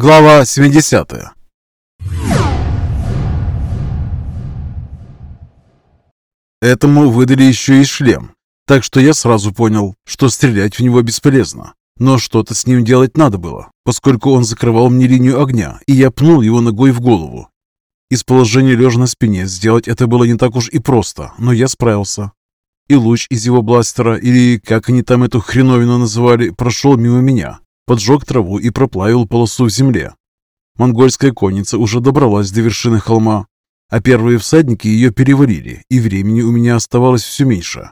Глава 70 Этому выдали еще и шлем, так что я сразу понял, что стрелять в него бесполезно. Но что-то с ним делать надо было, поскольку он закрывал мне линию огня, и я пнул его ногой в голову. Из положения лежа на спине сделать это было не так уж и просто, но я справился. И луч из его бластера, или как они там эту хреновину называли, прошел мимо меня, поджег траву и проплавил полосу в земле. Монгольская конница уже добралась до вершины холма, а первые всадники ее переварили, и времени у меня оставалось все меньше.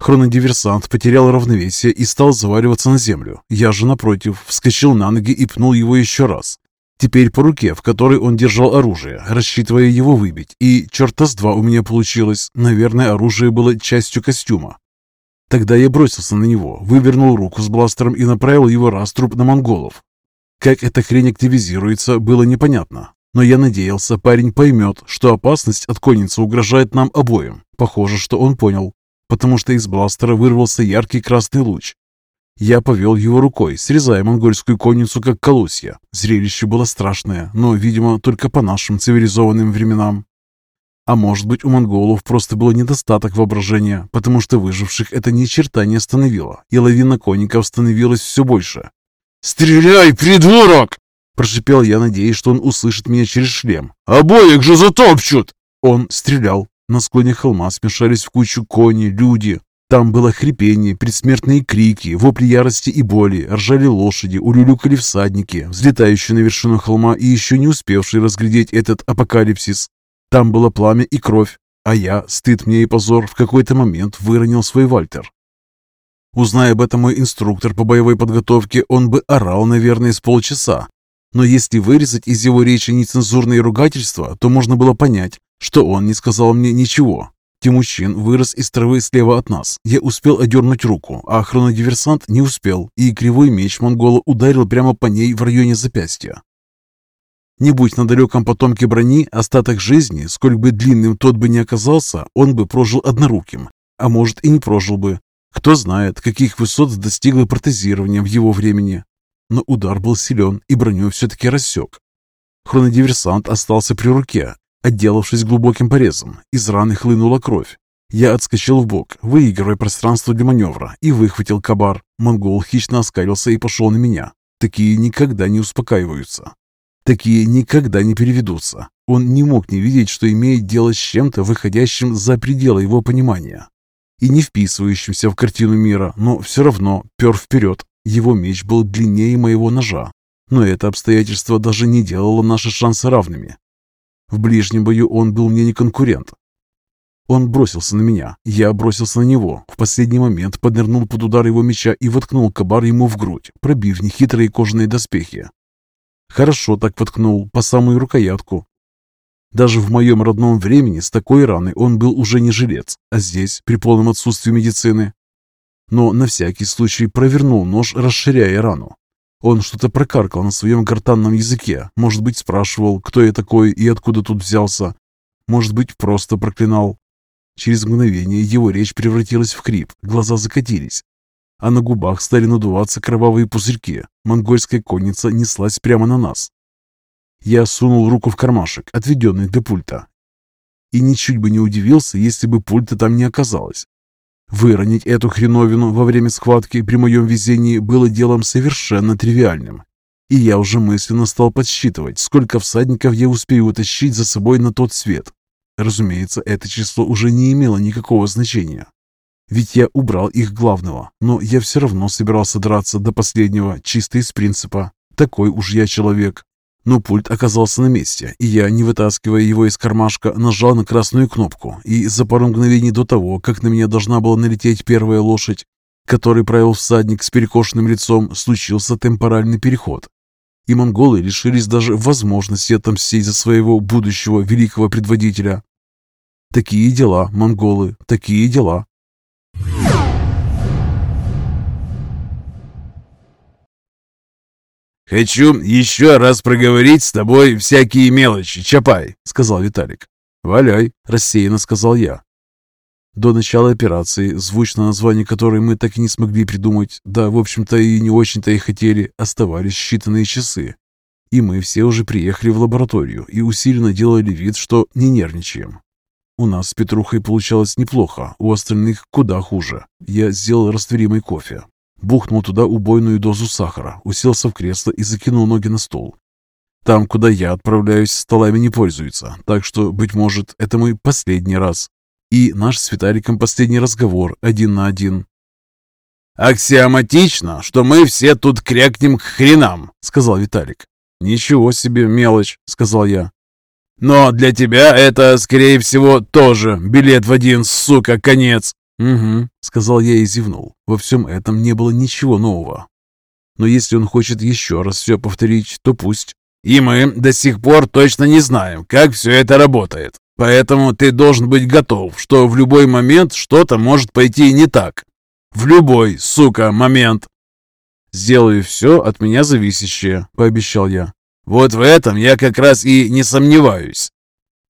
Хронодиверсант потерял равновесие и стал заваливаться на землю. Я же, напротив, вскочил на ноги и пнул его еще раз. Теперь по руке, в которой он держал оружие, рассчитывая его выбить, и черта с два у меня получилось. Наверное, оружие было частью костюма. Тогда я бросился на него, вывернул руку с бластером и направил его раструб на монголов. Как эта хрень активизируется, было непонятно. Но я надеялся, парень поймет, что опасность от конницы угрожает нам обоим. Похоже, что он понял потому что из бластера вырвался яркий красный луч. Я повел его рукой, срезая монгольскую конницу как колосья. Зрелище было страшное, но, видимо, только по нашим цивилизованным временам. А может быть, у монголов просто было недостаток воображения, потому что выживших это ни черта не остановило, и лавина конников становилась все больше. «Стреляй, придурок!» Прошипел я, надеясь, что он услышит меня через шлем. «Обоих же затопчут!» Он стрелял, на склоне холма смешались в кучу кони, люди. Там было хрипение, предсмертные крики, вопли ярости и боли, ржали лошади, улюлюкали всадники, взлетающие на вершину холма и еще не успевшие разглядеть этот апокалипсис. Там было пламя и кровь, а я, стыд мне и позор, в какой-то момент выронил свой вальтер. Узная об этом мой инструктор по боевой подготовке, он бы орал, наверное, с полчаса. Но если вырезать из его речи нецензурные ругательства, то можно было понять, что он не сказал мне ничего. Тимучин вырос из травы слева от нас. Я успел одернуть руку, а хронодиверсант не успел, и кривой меч монгола ударил прямо по ней в районе запястья. Не будь на далеком потомке брони, остаток жизни, сколь бы длинным тот бы не оказался, он бы прожил одноруким, а может и не прожил бы. Кто знает, каких высот достигло протезирование в его времени. Но удар был силен, и броню все-таки рассек. Хронодиверсант остался при руке, Отделавшись глубоким порезом, из раны хлынула кровь. Я отскочил в бок, выигрывая пространство для маневра, и выхватил кабар. Монгол хищно оскалился и пошел на меня. Такие никогда не успокаиваются. Такие никогда не переведутся. Он не мог не видеть, что имеет дело с чем-то, выходящим за пределы его понимания. И не вписывающимся в картину мира, но все равно пер вперед. Его меч был длиннее моего ножа. Но это обстоятельство даже не делало наши шансы равными. В ближнем бою он был мне не конкурент. Он бросился на меня, я бросился на него. В последний момент поднырнул под удар его меча и воткнул кабар ему в грудь, пробив нехитрые кожаные доспехи. Хорошо так воткнул, по самую рукоятку. Даже в моем родном времени с такой раной он был уже не жилец, а здесь, при полном отсутствии медицины. Но на всякий случай провернул нож, расширяя рану. Он что-то прокаркал на своем гортанном языке. Может быть, спрашивал, кто я такой и откуда тут взялся. Может быть, просто проклинал. Через мгновение его речь превратилась в хрип, глаза закатились, а на губах стали надуваться кровавые пузырьки. Монгольская конница неслась прямо на нас. Я сунул руку в кармашек, отведенный для пульта, и ничуть бы не удивился, если бы пульта там не оказалось. Выронить эту хреновину во время схватки при моем везении было делом совершенно тривиальным. И я уже мысленно стал подсчитывать, сколько всадников я успею утащить за собой на тот свет. Разумеется, это число уже не имело никакого значения. Ведь я убрал их главного, но я все равно собирался драться до последнего, чисто из принципа. Такой уж я человек. Но пульт оказался на месте, и я, не вытаскивая его из кармашка, нажал на красную кнопку, и за пару мгновений до того, как на меня должна была налететь первая лошадь, который правил всадник с перекошенным лицом, случился темпоральный переход. И монголы лишились даже возможности отомстить за своего будущего великого предводителя. Такие дела, монголы, такие дела. «Хочу еще раз проговорить с тобой всякие мелочи, Чапай», — сказал Виталик. «Валяй», — рассеянно сказал я. До начала операции, звучное название которой мы так и не смогли придумать, да, в общем-то, и не очень-то и хотели, оставались считанные часы. и мы все уже приехали в лабораторию и усиленно делали вид, что не нервничаем. У нас с Петрухой получалось неплохо, у остальных куда хуже. Я сделал растворимый кофе, бухнул туда убойную дозу сахара, уселся в кресло и закинул ноги на стол. Там, куда я отправляюсь, столами не пользуются, так что, быть может, это мой последний раз. И наш с Виталиком последний разговор один на один. «Аксиоматично, что мы все тут крякнем к хренам», — сказал Виталик. «Ничего себе мелочь», — сказал я. «Но для тебя это, скорее всего, тоже билет в один, сука, конец». «Угу», — сказал я и зевнул. Во всем этом не было ничего нового. Но если он хочет еще раз все повторить, то пусть. И мы до сих пор точно не знаем, как все это работает. Поэтому ты должен быть готов, что в любой момент что-то может пойти не так. В любой, сука, момент. «Сделаю все от меня зависящее», — пообещал я. «Вот в этом я как раз и не сомневаюсь.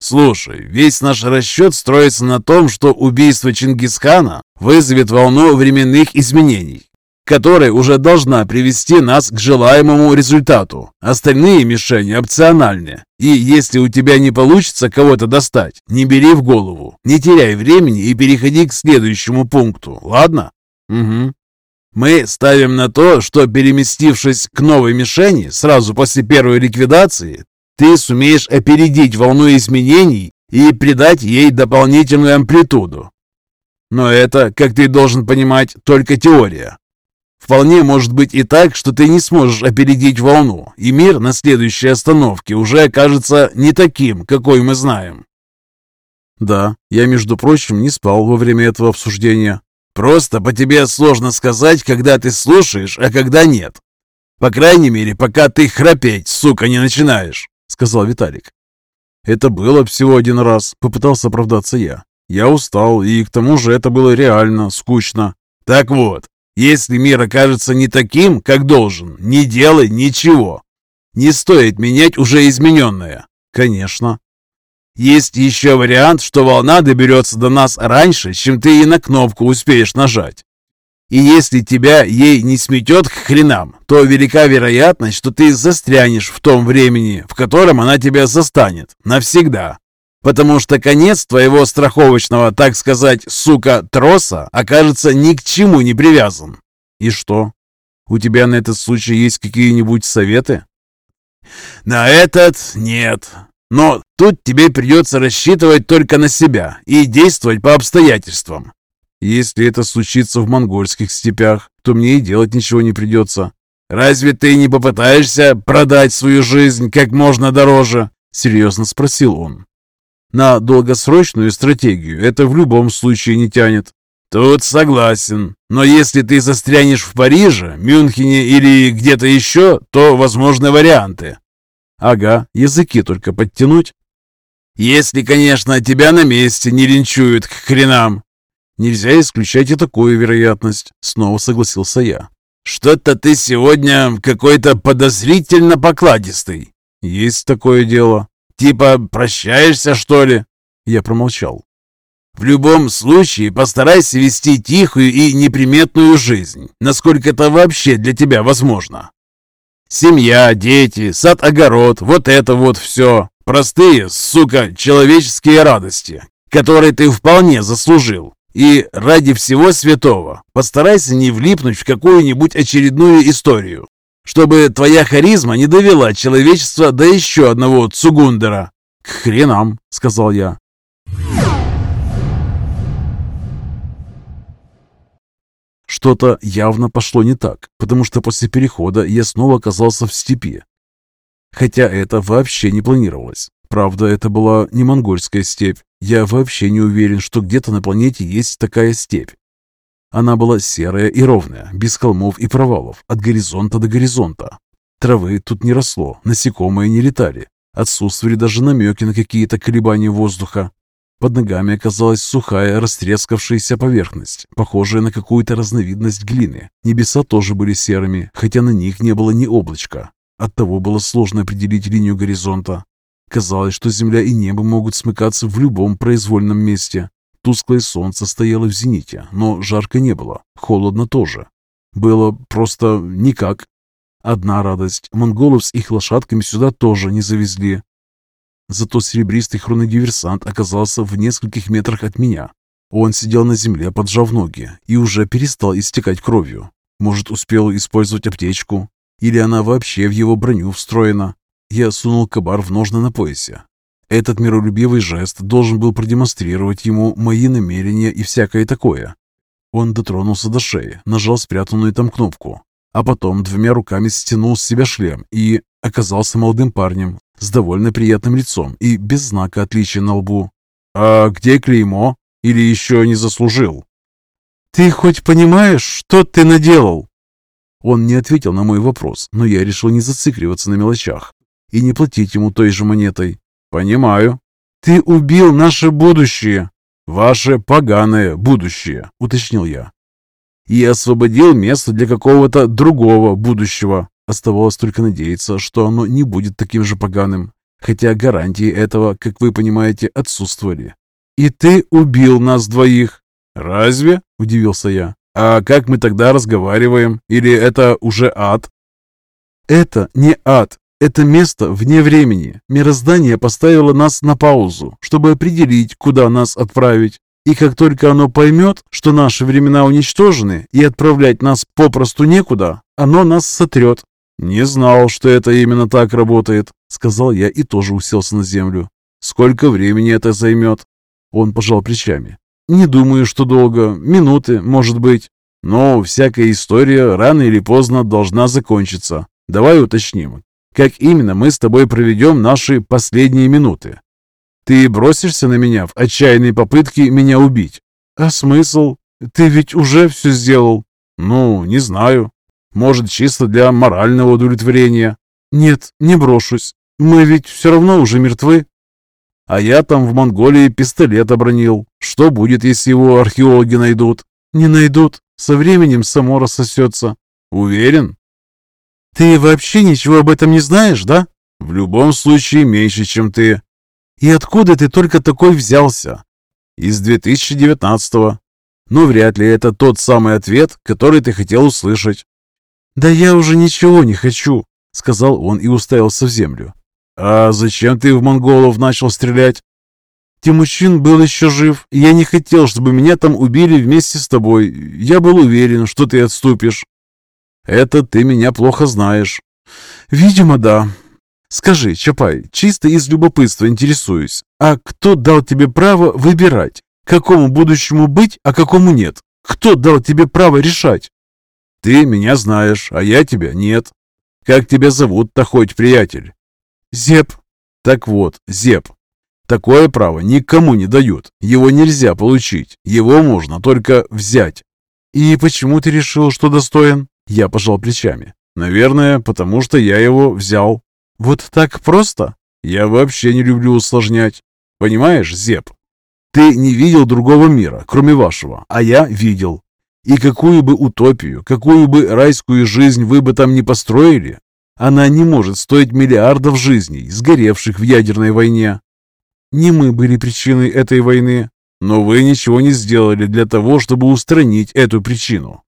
Слушай, весь наш расчет строится на том, что убийство Чингисхана вызовет волну временных изменений, которая уже должна привести нас к желаемому результату. Остальные мишени опциональны. И если у тебя не получится кого-то достать, не бери в голову, не теряй времени и переходи к следующему пункту, ладно? Угу. Мы ставим на то, что переместившись к новой мишени сразу после первой ликвидации, ты сумеешь опередить волну изменений и придать ей дополнительную амплитуду. Но это, как ты должен понимать, только теория. Вполне может быть и так, что ты не сможешь опередить волну, и мир на следующей остановке уже окажется не таким, какой мы знаем. Да, я, между прочим, не спал во время этого обсуждения. Просто по тебе сложно сказать, когда ты слушаешь, а когда нет. По крайней мере, пока ты храпеть, сука, не начинаешь, сказал Виталик. Это было всего один раз, попытался оправдаться я. Я устал, и к тому же это было реально скучно. Так вот, если мир окажется не таким, как должен, не делай ничего. Не стоит менять уже измененное. Конечно. Есть еще вариант, что волна доберется до нас раньше, чем ты и на кнопку успеешь нажать. И если тебя ей не сметет к хренам, то велика вероятность, что ты застрянешь в том времени, в котором она тебя застанет. Навсегда потому что конец твоего страховочного, так сказать, сука, троса окажется ни к чему не привязан. И что? У тебя на этот случай есть какие-нибудь советы? На этот нет. Но тут тебе придется рассчитывать только на себя и действовать по обстоятельствам. Если это случится в монгольских степях, то мне и делать ничего не придется. Разве ты не попытаешься продать свою жизнь как можно дороже? Серьезно спросил он. На долгосрочную стратегию это в любом случае не тянет. Тут согласен. Но если ты застрянешь в Париже, Мюнхене или где-то еще, то возможны варианты. Ага, языки только подтянуть. Если, конечно, тебя на месте не линчуют к хренам. Нельзя исключать и такую вероятность, снова согласился я. Что-то ты сегодня какой-то подозрительно покладистый. Есть такое дело. Типа прощаешься, что ли?» Я промолчал. «В любом случае постарайся вести тихую и неприметную жизнь, насколько это вообще для тебя возможно. Семья, дети, сад-огород, вот это вот все. Простые, сука, человеческие радости, которые ты вполне заслужил. И ради всего святого постарайся не влипнуть в какую-нибудь очередную историю чтобы твоя харизма не довела человечество до еще одного Цугундера. «К хренам», — сказал я. Что-то явно пошло не так, потому что после перехода я снова оказался в степи. Хотя это вообще не планировалось. Правда, это была не монгольская степь. Я вообще не уверен, что где-то на планете есть такая степь. Она была серая и ровная, без холмов и провалов, от горизонта до горизонта. Травы тут не росло, насекомые не летали. Отсутствовали даже намеки на какие-то колебания воздуха. Под ногами оказалась сухая, растрескавшаяся поверхность, похожая на какую-то разновидность глины. Небеса тоже были серыми, хотя на них не было ни облачка. Оттого было сложно определить линию горизонта. Казалось, что земля и небо могут смыкаться в любом произвольном месте. Тусклое солнце стояло в зените, но жарко не было, холодно тоже. Было просто никак. Одна радость, монголов с их лошадками сюда тоже не завезли. Зато серебристый хронодиверсант оказался в нескольких метрах от меня. Он сидел на земле, поджав ноги, и уже перестал истекать кровью. Может, успел использовать аптечку? Или она вообще в его броню встроена? Я сунул кабар в ножны на поясе. Этот миролюбивый жест должен был продемонстрировать ему мои намерения и всякое такое. Он дотронулся до шеи, нажал спрятанную там кнопку, а потом двумя руками стянул с себя шлем и оказался молодым парнем с довольно приятным лицом и без знака отличия на лбу. «А где клеймо? Или еще не заслужил?» «Ты хоть понимаешь, что ты наделал?» Он не ответил на мой вопрос, но я решил не зацикливаться на мелочах и не платить ему той же монетой. «Понимаю. Ты убил наше будущее». «Ваше поганое будущее», — уточнил я и освободил место для какого-то другого будущего. Оставалось только надеяться, что оно не будет таким же поганым, хотя гарантии этого, как вы понимаете, отсутствовали. «И ты убил нас двоих!» «Разве?» – удивился я. «А как мы тогда разговариваем? Или это уже ад?» «Это не ад. Это место вне времени. Мироздание поставило нас на паузу, чтобы определить, куда нас отправить. И как только оно поймет, что наши времена уничтожены и отправлять нас попросту некуда, оно нас сотрет. «Не знал, что это именно так работает», — сказал я и тоже уселся на землю. «Сколько времени это займет?» Он пожал плечами. «Не думаю, что долго. Минуты, может быть. Но всякая история рано или поздно должна закончиться. Давай уточним, как именно мы с тобой проведем наши последние минуты. Ты бросишься на меня в отчаянной попытке меня убить? А смысл? Ты ведь уже все сделал. Ну, не знаю. Может, чисто для морального удовлетворения. Нет, не брошусь. Мы ведь все равно уже мертвы. А я там в Монголии пистолет обронил. Что будет, если его археологи найдут? Не найдут. Со временем само рассосется. Уверен? Ты вообще ничего об этом не знаешь, да? В любом случае меньше, чем ты. «И откуда ты только такой взялся?» «Из 2019-го. Но вряд ли это тот самый ответ, который ты хотел услышать». «Да я уже ничего не хочу», — сказал он и уставился в землю. «А зачем ты в монголов начал стрелять?» «Тимучин был еще жив, и я не хотел, чтобы меня там убили вместе с тобой. Я был уверен, что ты отступишь». «Это ты меня плохо знаешь». «Видимо, да. Скажи, Чапай, чисто из любопытства интересуюсь, а кто дал тебе право выбирать, какому будущему быть, а какому нет? Кто дал тебе право решать? Ты меня знаешь, а я тебя нет. Как тебя зовут-то хоть, приятель? Зеп. Так вот, Зеп. Такое право никому не дают. Его нельзя получить. Его можно только взять. И почему ты решил, что достоин? Я пожал плечами. Наверное, потому что я его взял. Вот так просто? Я вообще не люблю усложнять. Понимаешь, Зеп? Ты не видел другого мира, кроме вашего, а я видел. И какую бы утопию, какую бы райскую жизнь вы бы там ни построили, она не может стоить миллиардов жизней, сгоревших в ядерной войне. Не мы были причиной этой войны, но вы ничего не сделали для того, чтобы устранить эту причину.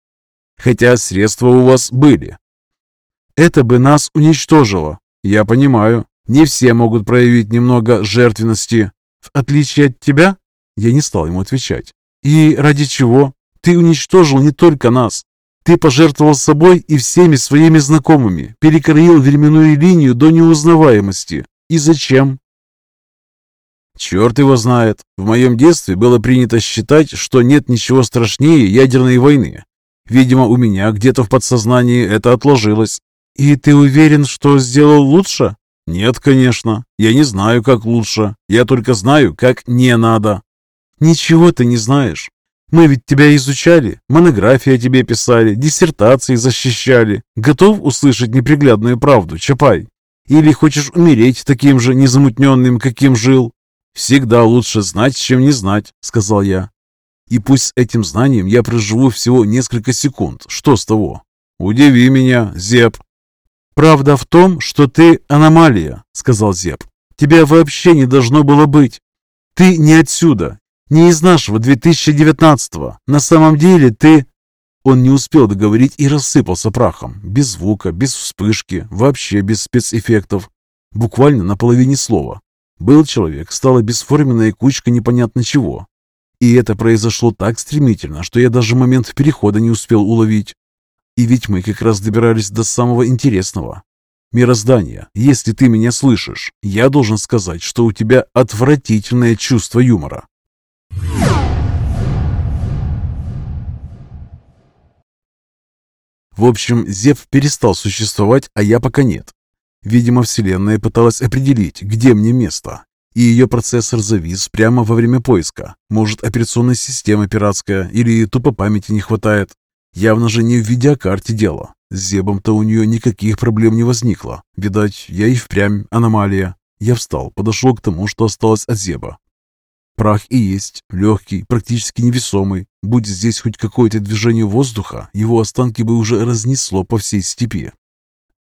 Хотя средства у вас были. Это бы нас уничтожило. «Я понимаю. Не все могут проявить немного жертвенности. В отличие от тебя?» Я не стал ему отвечать. «И ради чего? Ты уничтожил не только нас. Ты пожертвовал собой и всеми своими знакомыми, перекроил временную линию до неузнаваемости. И зачем?» Черт его знает. В моем детстве было принято считать, что нет ничего страшнее ядерной войны. Видимо, у меня где-то в подсознании это отложилось. «И ты уверен, что сделал лучше?» «Нет, конечно. Я не знаю, как лучше. Я только знаю, как не надо». «Ничего ты не знаешь. Мы ведь тебя изучали, монографии о тебе писали, диссертации защищали. Готов услышать неприглядную правду, Чапай? Или хочешь умереть таким же незамутненным, каким жил?» «Всегда лучше знать, чем не знать», — сказал я. «И пусть этим знанием я проживу всего несколько секунд. Что с того?» «Удиви меня, Зеп», «Правда в том, что ты аномалия», — сказал Зеп. «Тебя вообще не должно было быть. Ты не отсюда, не из нашего 2019-го. На самом деле ты...» Он не успел договорить и рассыпался прахом, без звука, без вспышки, вообще без спецэффектов. Буквально на половине слова. Был человек, стала бесформенная кучка непонятно чего. И это произошло так стремительно, что я даже момент перехода не успел уловить. И ведь мы как раз добирались до самого интересного. Мироздание, если ты меня слышишь, я должен сказать, что у тебя отвратительное чувство юмора. В общем, Зев перестал существовать, а я пока нет. Видимо, Вселенная пыталась определить, где мне место, и ее процессор завис прямо во время поиска. Может, операционная система пиратская или тупо памяти не хватает. Явно же не в видеокарте дело. С Зебом-то у нее никаких проблем не возникло. Видать, я и впрямь аномалия. Я встал, подошел к тому, что осталось от Зеба. Прах и есть, легкий, практически невесомый. Будь здесь хоть какое-то движение воздуха, его останки бы уже разнесло по всей степи.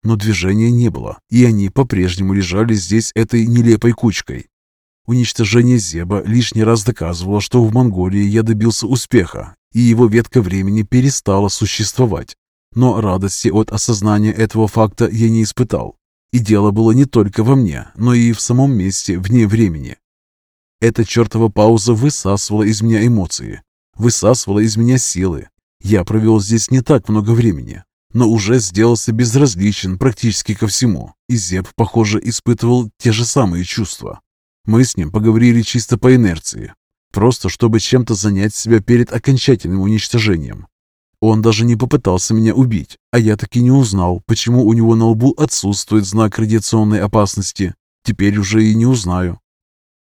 Но движения не было, и они по-прежнему лежали здесь этой нелепой кучкой. Уничтожение Зеба лишний раз доказывало, что в Монголии я добился успеха, и его ветка времени перестала существовать. Но радости от осознания этого факта я не испытал. И дело было не только во мне, но и в самом месте вне времени. Эта чертова пауза высасывала из меня эмоции, высасывала из меня силы. Я провел здесь не так много времени, но уже сделался безразличен практически ко всему, и Зеб, похоже, испытывал те же самые чувства. Мы с ним поговорили чисто по инерции, просто чтобы чем-то занять себя перед окончательным уничтожением. Он даже не попытался меня убить, а я таки не узнал, почему у него на лбу отсутствует знак радиационной опасности. Теперь уже и не узнаю.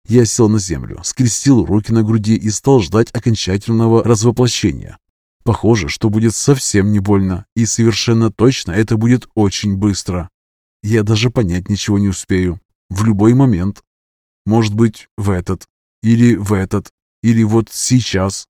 Я сел на землю, скрестил руки на груди и стал ждать окончательного развоплощения. Похоже, что будет совсем не больно, и совершенно точно это будет очень быстро. Я даже понять ничего не успею. В любой момент. Может быть, в этот, или в этот, или вот сейчас.